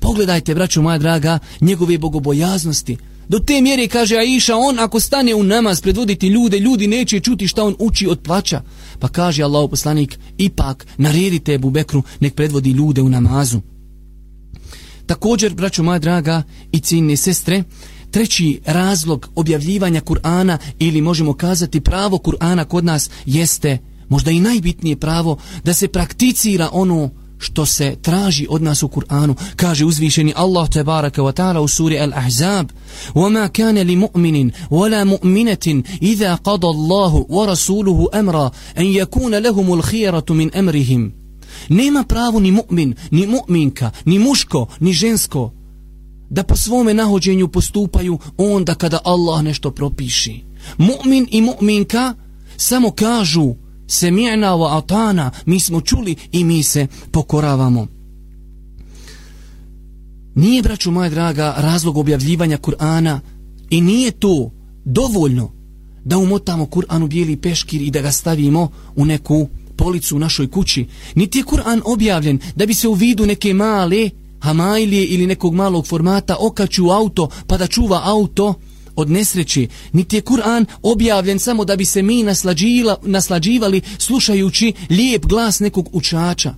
Pogledajte, braćo moja draga, njegove bogobojaznosti. Do te mjere, kaže Aisha, on ako stane u namaz predvoditi ljude, ljudi neće čuti šta on uči od plaća. Pa kaže Allah poslanik, ipak naredite Ebu Bekru, nek predvodi ljude u namazu. Također, braćo moja draga i ciljne sestre, treći razlog objavljivanja Kur'ana ili možemo kazati pravo Kur'ana kod nas jeste možda i najbitnije pravo da se prakticira ono što se traži od nas u Kur'anu. Kaže uzvišeni Allah tebaraka wa ta'ala u suri Al-Ahzab وَمَا كَانَ لِمُؤْمِنٍ وَلَا مُؤْمِنَةٍ إِذَا قَضَ اللَّهُ وَرَسُولُهُ أَمْرًا أَنْ يَكُونَ لَهُمُ الْخِيَرَةُ مِنْ أَمْرِهِمْ Nema pravo ni mu'min, ni mu'minka, ni muško, ni žensko da po svome nahođenju postupaju onda kada Allah nešto propiši. Mu'min i mu'minka samo kažu Semi'na wa atana, mi smo čuli i mi se pokoravamo. Nije, braću moja draga, razlog objavljivanja Kur'ana i nije to dovoljno da umotamo Kur'an u bijeli peškir i da ga stavimo u neku policu u našoj kući. Niti je Kur'an objavljen da bi se u vidu neke male hamajlije ili nekog malog formata okaču auto pa da čuva auto od nesreće, niti je Kur'an objavljen samo da bi se mi naslađivali slušajući lijep glas nekog učača.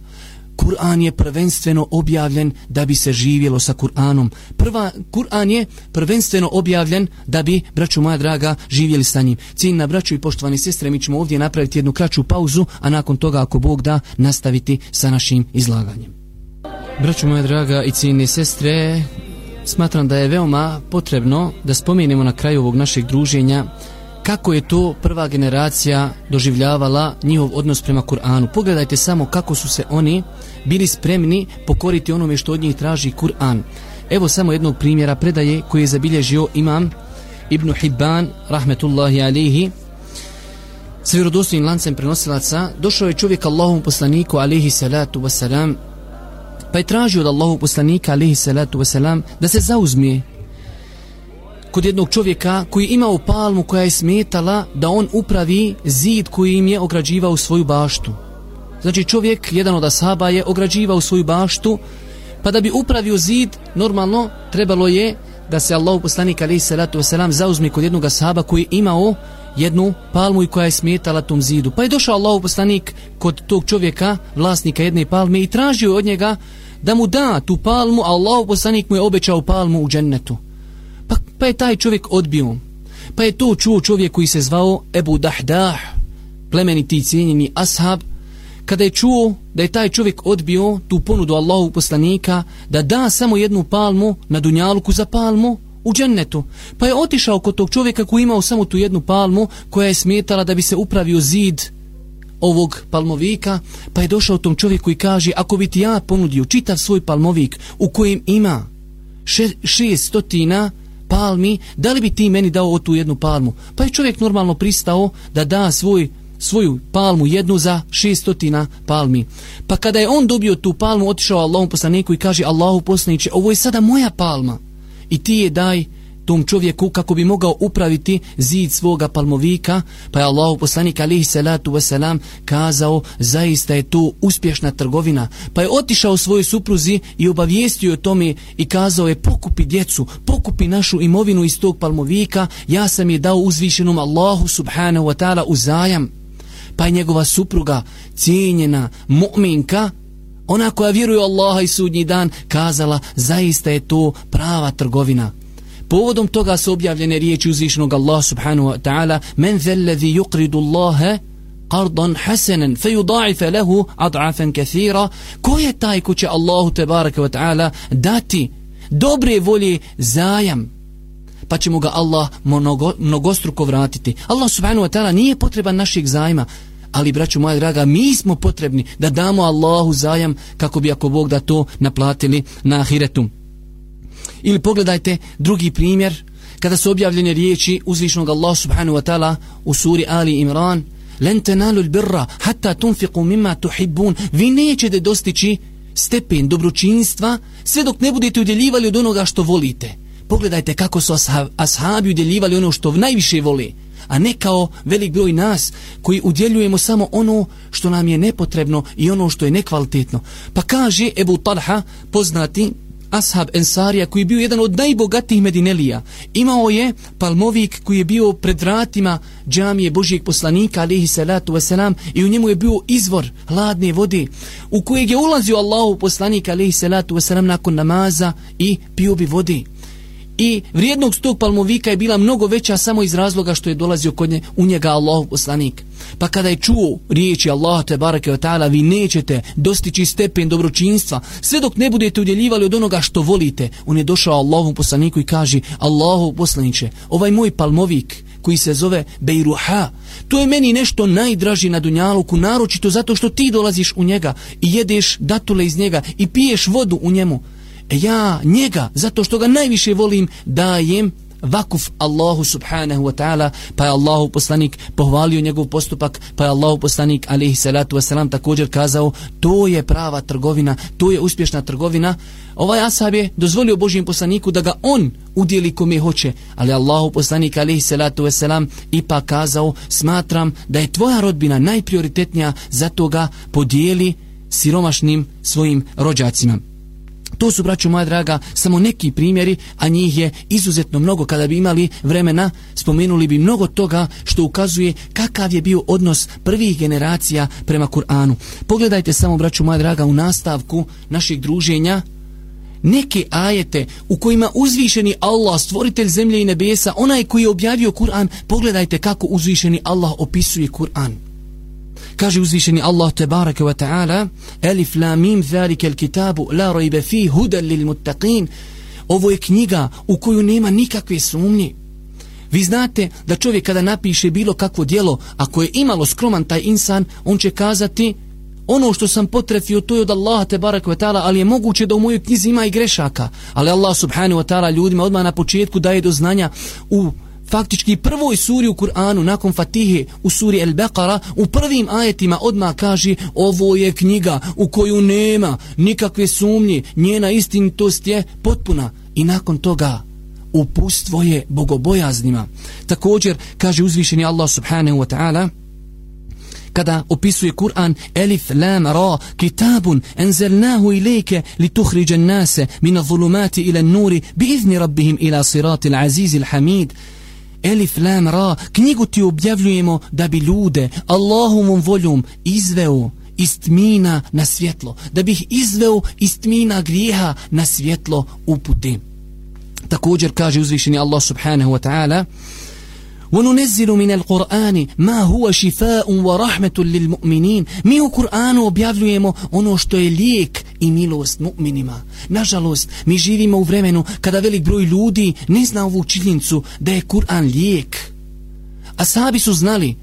Kur'an je prvenstveno objavljen da bi se živjelo sa Kur'anom. Prva Kur'an je prvenstveno objavljen da bi, braću moja draga, živjeli sa njim. Cijenina braćo i poštovani sestre, mi ćemo ovdje napraviti jednu kraću pauzu, a nakon toga, ako Bog da, nastaviti sa našim izlaganjem. Braćo moja draga i cijenine sestre, smatram da je veoma potrebno da spomenemo na kraju ovog našeg druženja kako je to prva generacija doživljavala njihov odnos prema Kur'anu. Pogledajte samo kako su se oni bili spremni pokoriti onome što od njih traži Kur'an. Evo samo jednog primjera predaje koji je zabilježio imam Ibn Hibban, rahmetullahi alihi, s vjerodostojnim lancem prenosilaca, došao je čovjek Allahom poslaniku, alihi salatu wasalam, pa je tražio od Allahog poslanika, alihi salatu wasalam, da se zauzmije kod jednog čovjeka koji imao palmu koja je smetala da on upravi zid koji im je ograđivao svoju baštu. Znači čovjek, jedan od asaba je ograđivao svoju baštu, pa da bi upravio zid, normalno trebalo je da se Allahu poslanik alejhi salatu wasalam zauzmi kod jednog ashaba koji imao jednu palmu i koja je smetala tom zidu. Pa je došao Allahov poslanik kod tog čovjeka, vlasnika jedne palme i tražio od njega da mu da tu palmu, a Allahov poslanik mu je obećao palmu u džennetu. Pa, pa je taj čovjek odbio. Pa je to čuo čovjek koji se zvao Ebu Dahdah, plemeniti i cijenjeni ashab, kada je čuo da je taj čovjek odbio tu ponudu Allahu poslanika da da samo jednu palmu na dunjalku za palmu u džennetu. Pa je otišao kod tog čovjeka koji imao samo tu jednu palmu koja je smetala da bi se upravio zid ovog palmovika, pa je došao tom čovjeku i kaže ako bi ti ja ponudio čitav svoj palmovik u kojem ima še, šest stotina palmi, da li bi ti meni dao tu jednu palmu? Pa je čovjek normalno pristao da da svoj svoju palmu jednu za šestotina palmi. Pa kada je on dobio tu palmu, otišao Allahom poslaniku i kaže Allahu poslaniće, ovo je sada moja palma i ti je daj tom čovjeku kako bi mogao upraviti zid svoga palmovika, pa je Allahu poslanik alihi salatu wasalam kazao zaista je to uspješna trgovina, pa je otišao svojoj supruzi i obavijestio o tome i kazao je pokupi djecu, pokupi našu imovinu iz tog palmovika, ja sam je dao uzvišenom Allahu subhanahu wa ta'ala uzajam pa je njegova supruga, cijenjena mu'minka, ona koja vjeruje Allaha i sudnji dan, kazala, zaista je to prava trgovina. Povodom toga su objavljene riječi uzvišnog Allah subhanahu wa ta'ala, men zellezi yukridu Allahe, qardan hasanan fayudha'if lahu ad'afan kathira ko je taj ko će Allahu te ve taala dati dobre volje zajam pa ćemo ga Allah mnogo, mnogostruko vratiti. Allah subhanahu wa ta'ala nije potreban naših zajma, ali braću moja draga, mi smo potrebni da damo Allahu zajam kako bi ako Bog da to naplatili na ahiretu. Ili pogledajte drugi primjer, kada su objavljene riječi uzvišnog Allah subhanahu wa ta'ala u suri Ali Imran, len tenalu birra hatta tunfiqu mimma tuhibbun. Vi nećete dostići stepen dobročinstva sve dok ne budete udjeljivali od onoga što volite. Pogledajte kako su ashab, ashabi udjeljivali ono što najviše vole, a ne kao velik broj nas koji udjeljujemo samo ono što nam je nepotrebno i ono što je nekvalitetno. Pa kaže Ebu Talha, poznati ashab Ensarija koji je bio jedan od najbogatijih Medinelija. Imao je palmovik koji je bio pred vratima džamije Božijeg poslanika alihi salatu wasalam i u njemu je bio izvor hladne vode u kojeg je ulazio Allahu poslanik alihi salatu wasalam nakon namaza i pio bi vode i vrijednog tog palmovika je bila mnogo veća samo iz razloga što je dolazio kod nje, u njega Allah poslanik. Pa kada je čuo riječi Allah te barake o ta'ala, vi nećete dostići stepen dobročinstva, sve dok ne budete udjeljivali od onoga što volite, on je došao Allahom poslaniku i kaže, Allahu poslaniće, ovaj moj palmovik, koji se zove Bejruha. To je meni nešto najdraži na Dunjaluku, naročito zato što ti dolaziš u njega i jedeš datule iz njega i piješ vodu u njemu E ja njega, zato što ga najviše volim, dajem vakuf Allahu subhanahu wa ta'ala, pa je Allahu poslanik pohvalio njegov postupak, pa je Allahu poslanik alihi salatu wasalam također kazao, to je prava trgovina, to je uspješna trgovina. Ovaj ashab je dozvolio Božijem poslaniku da ga on udjeli kome hoće, ali Allahu poslanik alihi salatu wasalam ipak kazao, smatram da je tvoja rodbina najprioritetnija, zato ga podijeli siromašnim svojim rođacima. To su, braću moja draga, samo neki primjeri, a njih je izuzetno mnogo. Kada bi imali vremena, spomenuli bi mnogo toga što ukazuje kakav je bio odnos prvih generacija prema Kur'anu. Pogledajte samo, braću moja draga, u nastavku naših druženja, neke ajete u kojima uzvišeni Allah, stvoritelj zemlje i nebesa, onaj koji je objavio Kur'an, pogledajte kako uzvišeni Allah opisuje Kur'an. Kaže uzvišeni Allah tebareke wa ta'ala Elif la mim zalike kitabu la rojbe fi hudan lil muttaqin Ovo je knjiga u koju nema nikakve sumnje. Vi znate da čovjek kada napiše bilo kakvo dijelo, ako je imalo skroman taj insan, on će kazati ono što sam potrefio to je od Allaha te barak ve taala ali je moguće da u mojoj knjizi ima i grešaka ali Allah subhanahu wa taala ljudima odmah na početku daje do znanja u faktički prvoj suri u Kur'anu nakon Fatihe u suri El Beqara u prvim ajetima odmah kaže ovo je knjiga u koju nema nikakve sumnje njena istinitost je potpuna. I nakon toga upustvo je bogobojaznima. Također kaže uzvišeni Allah subhanahu wa ta'ala kada opisuje Kur'an Elif Lam Ra kitabun enzelnahu ilike li tuhriđen nase mina zulumati ila nuri bi izni rabbihim ila siratil azizil hamid. Elif Lam Ra knjigu ti objavljujemo da bi ljude Allahovom voljom izveo iz tmina na svjetlo da bih izveo iz tmina grijeha na svjetlo upute. Također kaže uzvišeni Allah subhanahu wa ta'ala وننزل من القرآن ما هو شفاء ورحمة للمؤمنين mi u Kur'anu objavljujemo ono što je lijek i milost mu'minima. Nažalost, mi živimo u vremenu kada velik broj ljudi ne zna ovu činjenicu da je Kur'an lijek. A sahabi su znali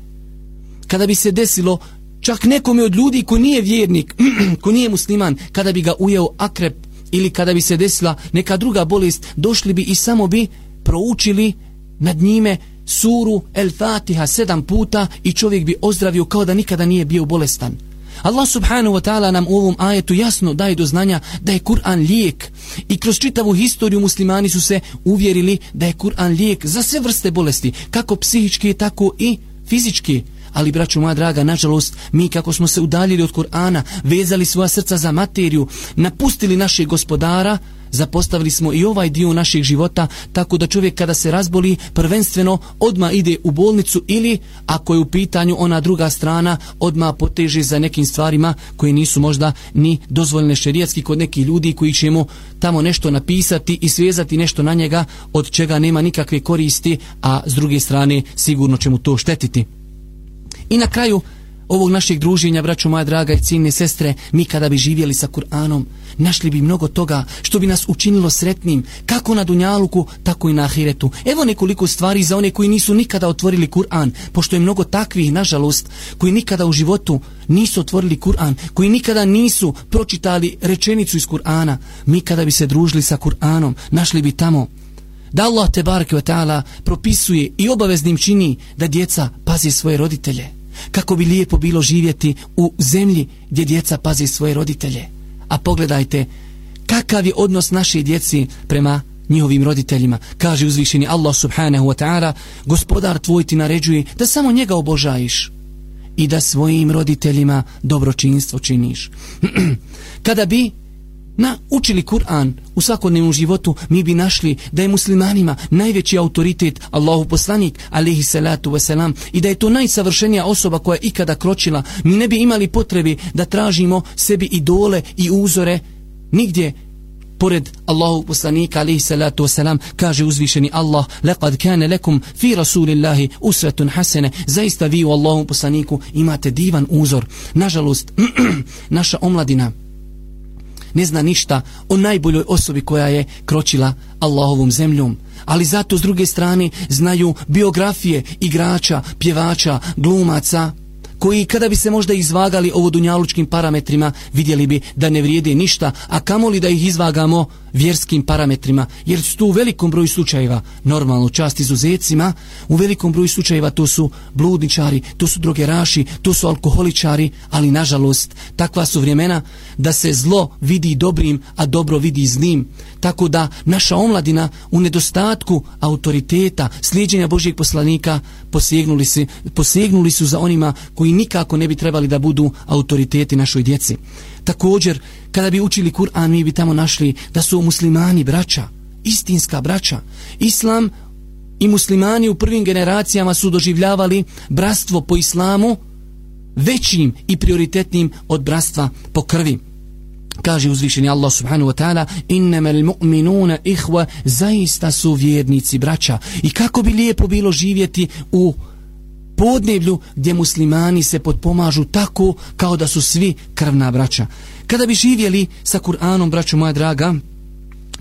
kada bi se desilo čak nekome od ljudi ko nije vjernik, ko nije musliman, kada bi ga ujeo akrep ili kada bi se desila neka druga bolest, došli bi i samo bi proučili nad njime suru El Fatiha sedam puta i čovjek bi ozdravio kao da nikada nije bio bolestan. Allah subhanahu wa ta'ala nam u ovom ajetu jasno daje do znanja da je Kur'an lijek i kroz čitavu historiju muslimani su se uvjerili da je Kur'an lijek za sve vrste bolesti, kako psihičke, tako i fizičke. Ali, braću moja draga, nažalost, mi kako smo se udaljili od Kur'ana, vezali svoja srca za materiju, napustili našeg gospodara, zapostavili smo i ovaj dio naših života, tako da čovjek kada se razboli, prvenstveno odma ide u bolnicu ili, ako je u pitanju ona druga strana, odma poteže za nekim stvarima koje nisu možda ni dozvoljene šerijatski kod nekih ljudi koji će mu tamo nešto napisati i svezati nešto na njega od čega nema nikakve koristi, a s druge strane sigurno će mu to štetiti. I na kraju ovog našeg druženja, braću moja draga i ciljne sestre, mi kada bi živjeli sa Kur'anom, našli bi mnogo toga što bi nas učinilo sretnim, kako na Dunjaluku, tako i na Ahiretu. Evo nekoliko stvari za one koji nisu nikada otvorili Kur'an, pošto je mnogo takvih, nažalost, koji nikada u životu nisu otvorili Kur'an, koji nikada nisu pročitali rečenicu iz Kur'ana. Mi kada bi se družili sa Kur'anom, našli bi tamo da Allah te barke ta'ala propisuje i obaveznim čini da djeca pazi svoje roditelje. Kako bi lijepo bilo živjeti u zemlji gdje djeca pazi svoje roditelje. A pogledajte kakav je odnos naše djeci prema njihovim roditeljima. Kaže uzvišeni Allah subhanahu wa ta'ala, gospodar tvoj ti naređuje da samo njega obožajiš i da svojim roditeljima dobročinstvo činiš. Kada bi na učili Kur'an. U svakodnevnom životu, mi bi našli da je muslimanima najveći autoritet Allahu poslanik, alihi salatu wasalam, i da je to najsavršenija osoba koja je ikada kročila. Mi ne bi imali potrebi da tražimo sebi idole i uzore nigdje pored Allahu poslanika alihi salatu wasalam kaže uzvišeni Allah laqad kane lekum fi rasulillahi usratun hasene zaista vi u Allahu poslaniku imate divan uzor. Nažalost naša omladina ne zna ništa o najboljoj osobi koja je kročila Allahovom zemljom. Ali zato s druge strane znaju biografije igrača, pjevača, glumaca, koji kada bi se možda izvagali ovo dunjalučkim parametrima vidjeli bi da ne vrijede ništa, a kamoli da ih izvagamo vjerskim parametrima, jer su to u velikom broju slučajeva normalno čast izuzecima, u velikom broju slučajeva to su bludničari, to su drogeraši, to su alkoholičari, ali nažalost takva su vremena da se zlo vidi dobrim, a dobro vidi zlim. Tako da naša omladina u nedostatku autoriteta, slijedjenja Božijeg poslanika posegnuli, se, posegnuli su za onima koji nikako ne bi trebali da budu autoriteti našoj djeci. Također, kada bi učili Kur'an, mi bi tamo našli da su muslimani braća, istinska braća. Islam i muslimani u prvim generacijama su doživljavali bratstvo po islamu većim i prioritetnim od bratstva po krvi. Kaže uzvišeni Allah subhanahu wa ta'ala Innemel mu'minuna ihva Zaista su vjernici braća I kako bi lijepo bilo živjeti u podneblju gdje muslimani se potpomažu tako kao da su svi krvna braća. Kada bi živjeli sa Kur'anom, braćo moja draga,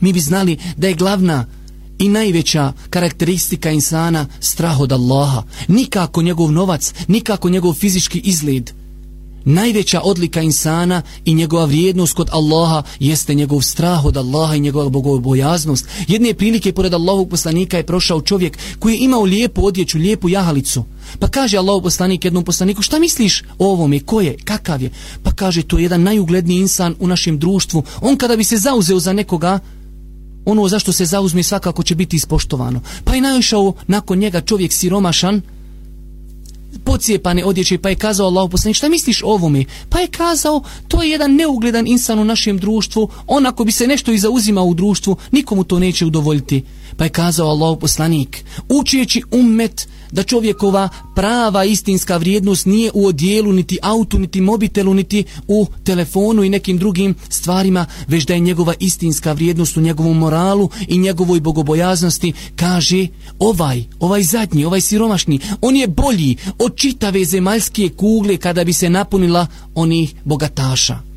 mi bi znali da je glavna i najveća karakteristika insana strah od Allaha. Nikako njegov novac, nikako njegov fizički izgled najveća odlika insana i njegova vrijednost kod Allaha jeste njegov strah od Allaha i njegova bogobojaznost. Jedne prilike pored Allahovog poslanika je prošao čovjek koji je imao lijepu odjeću, lijepu jahalicu. Pa kaže Allahov poslanik jednom poslaniku, šta misliš o ovome, ko je, kakav je? Pa kaže, to je jedan najugledniji insan u našem društvu. On kada bi se zauzeo za nekoga, ono zašto se zauzme svakako će biti ispoštovano. Pa je naišao nakon njega čovjek siromašan, pocijepane odjeće, pa je kazao Allah poslanik, šta misliš o ovome? Pa je kazao, to je jedan neugledan insan u našem društvu, on ako bi se nešto i zauzimao u društvu, nikomu to neće udovoljiti. Pa je kazao Allah poslanik, učijeći ummet da čovjekova prava istinska vrijednost nije u odijelu, niti autu, niti mobitelu, niti u telefonu i nekim drugim stvarima, već da je njegova istinska vrijednost u njegovom moralu i njegovoj bogobojaznosti, kaže ovaj, ovaj zadnji, ovaj siromašni, on je bolji od čitave zemaljske kugle kada bi se napunila onih bogataša.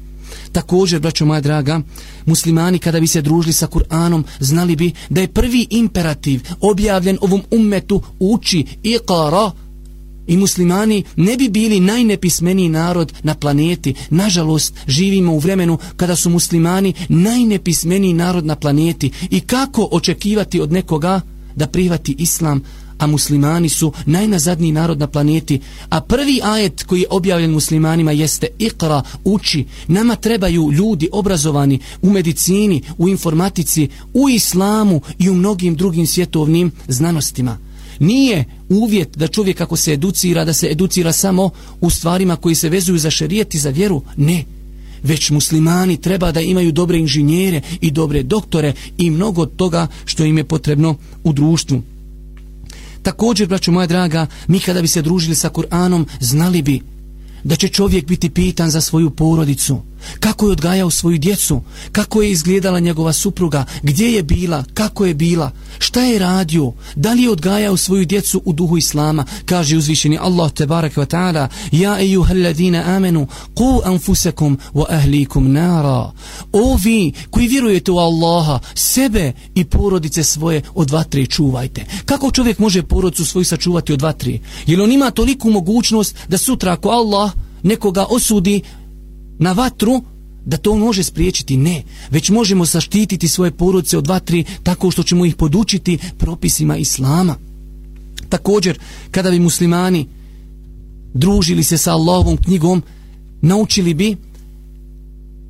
Također, braćo moja draga, muslimani kada bi se družili sa Kur'anom, znali bi da je prvi imperativ objavljen ovom ummetu uči iqara. I muslimani ne bi bili najnepismeniji narod na planeti. Nažalost, živimo u vremenu kada su muslimani najnepismeniji narod na planeti. I kako očekivati od nekoga da prihvati islam, a muslimani su najnazadniji narod na planeti, a prvi ajet koji je objavljen muslimanima jeste Iqra, uči. Nama trebaju ljudi obrazovani u medicini, u informatici, u islamu i u mnogim drugim svjetovnim znanostima. Nije uvjet da čovjek ako se educira, da se educira samo u stvarima koji se vezuju za šerijet i za vjeru. Ne. Već muslimani treba da imaju dobre inženjere i dobre doktore i mnogo toga što im je potrebno u društvu. Također, braću moja draga, mi kada bi se družili sa Kur'anom, znali bi da će čovjek biti pitan za svoju porodicu, kako je odgajao svoju djecu, kako je izgledala njegova supruga, gdje je bila, kako je bila, šta je radio, da li je odgajao svoju djecu u duhu Islama, kaže uzvišeni Allah te barak wa ta'ala, ja ejuha alladina amenu, ku anfusekum wa ahlikum nara. O vi koji vjerujete u Allaha, sebe i porodice svoje od vatre čuvajte. Kako čovjek može porodicu svoju sačuvati od vatre? Jer on ima toliku mogućnost da sutra ako Allah nekoga osudi na vatru, da to može spriječiti, ne. Već možemo saštititi svoje porodice od vatri tako što ćemo ih podučiti propisima Islama. Također, kada bi muslimani družili se sa Allahovom knjigom, naučili bi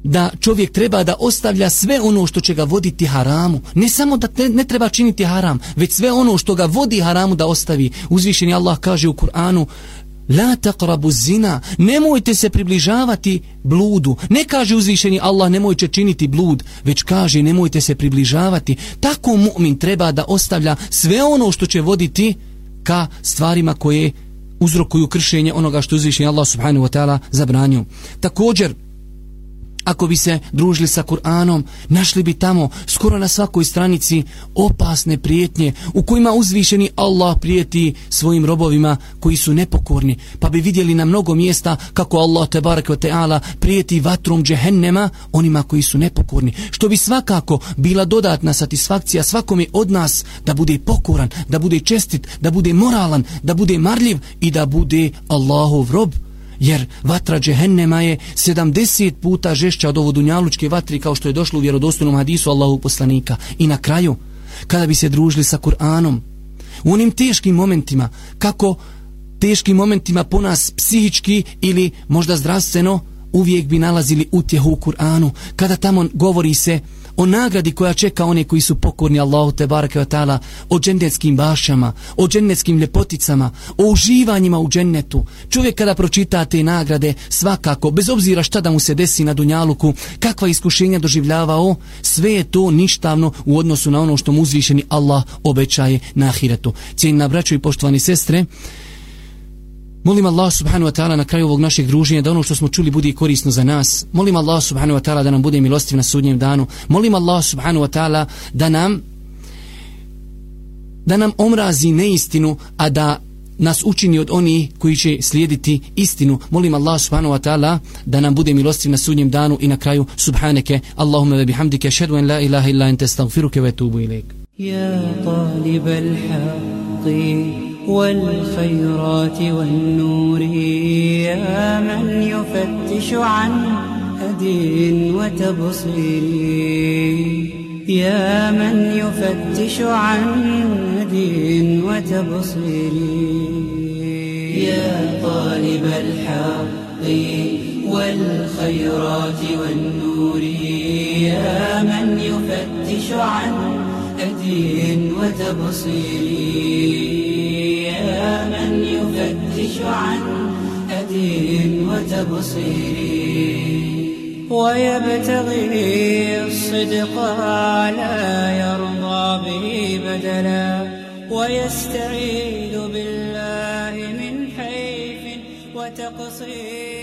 da čovjek treba da ostavlja sve ono što će ga voditi haramu. Ne samo da ne, ne treba činiti haram, već sve ono što ga vodi haramu da ostavi. Uzvišeni Allah kaže u Kur'anu La taqrabu zina, nemojte se približavati bludu. Ne kaže uzvišeni Allah nemojte činiti blud, već kaže nemojte se približavati. Tako mu'min treba da ostavlja sve ono što će voditi ka stvarima koje uzrokuju kršenje onoga što uzvišeni Allah subhanahu wa ta'ala zabranio. Također, Ako bi se družili sa Kur'anom, našli bi tamo skoro na svakoj stranici opasne prijetnje u kojima uzvišeni Allah prijeti svojim robovima koji su nepokorni, pa bi vidjeli na mnogo mjesta kako Allah te barek ve taala prijeti vatrom džehennema onima koji su nepokorni, što bi svakako bila dodatna satisfakcija svakome od nas da bude pokoran, da bude čestit, da bude moralan, da bude marljiv i da bude Allahov rob jer vatra džehennema je 70 puta žešća od ovo dunjalučke vatri kao što je došlo u vjerodostojnom hadisu Allahu poslanika. I na kraju kada bi se družili sa Kur'anom u onim teškim momentima kako teškim momentima po nas psihički ili možda zdravstveno uvijek bi nalazili utjehu u Kur'anu. Kada tamo govori se o nagradi koja čeka one koji su pokorni Allahu te barake wa ta'ala, o džennetskim bašama, o džennetskim ljepoticama, o uživanjima u džennetu. Čovjek kada pročita te nagrade, svakako, bez obzira šta da mu se desi na dunjaluku, kakva iskušenja doživljavao, sve je to ništavno u odnosu na ono što mu uzvišeni Allah obećaje na ahiretu. Cijenina braćo i poštovani sestre, Molim Allah subhanahu wa ta'ala na kraju ovog našeg druženja da ono što smo čuli bude korisno za nas. Molim Allah subhanahu wa ta'ala da nam bude milostiv na sudnjem danu. Molim Allah subhanahu wa ta'ala da nam da nam omrazi neistinu, a da nas učini od onih koji će slijediti istinu. Molim Allah subhanahu wa ta'ala da nam bude milostiv na sudnjem danu i na kraju subhaneke Allahumma ve bihamdike šedu en la ilaha illa ente stagfiruke ve tubu ilaik. Ja talib al-haqi والخيرات والنور يا من يفتش عن هدي وتبصير. يا من يفتش عن هدي وتبصير. يا طالب الحق والخيرات والنور. يا من يفتش عن هدي وتبصير. من يفتش عن هدي وتبصير. ويبتغي الصدق لا يرضى به بدلا. ويستعيذ بالله من حيف وتقصير.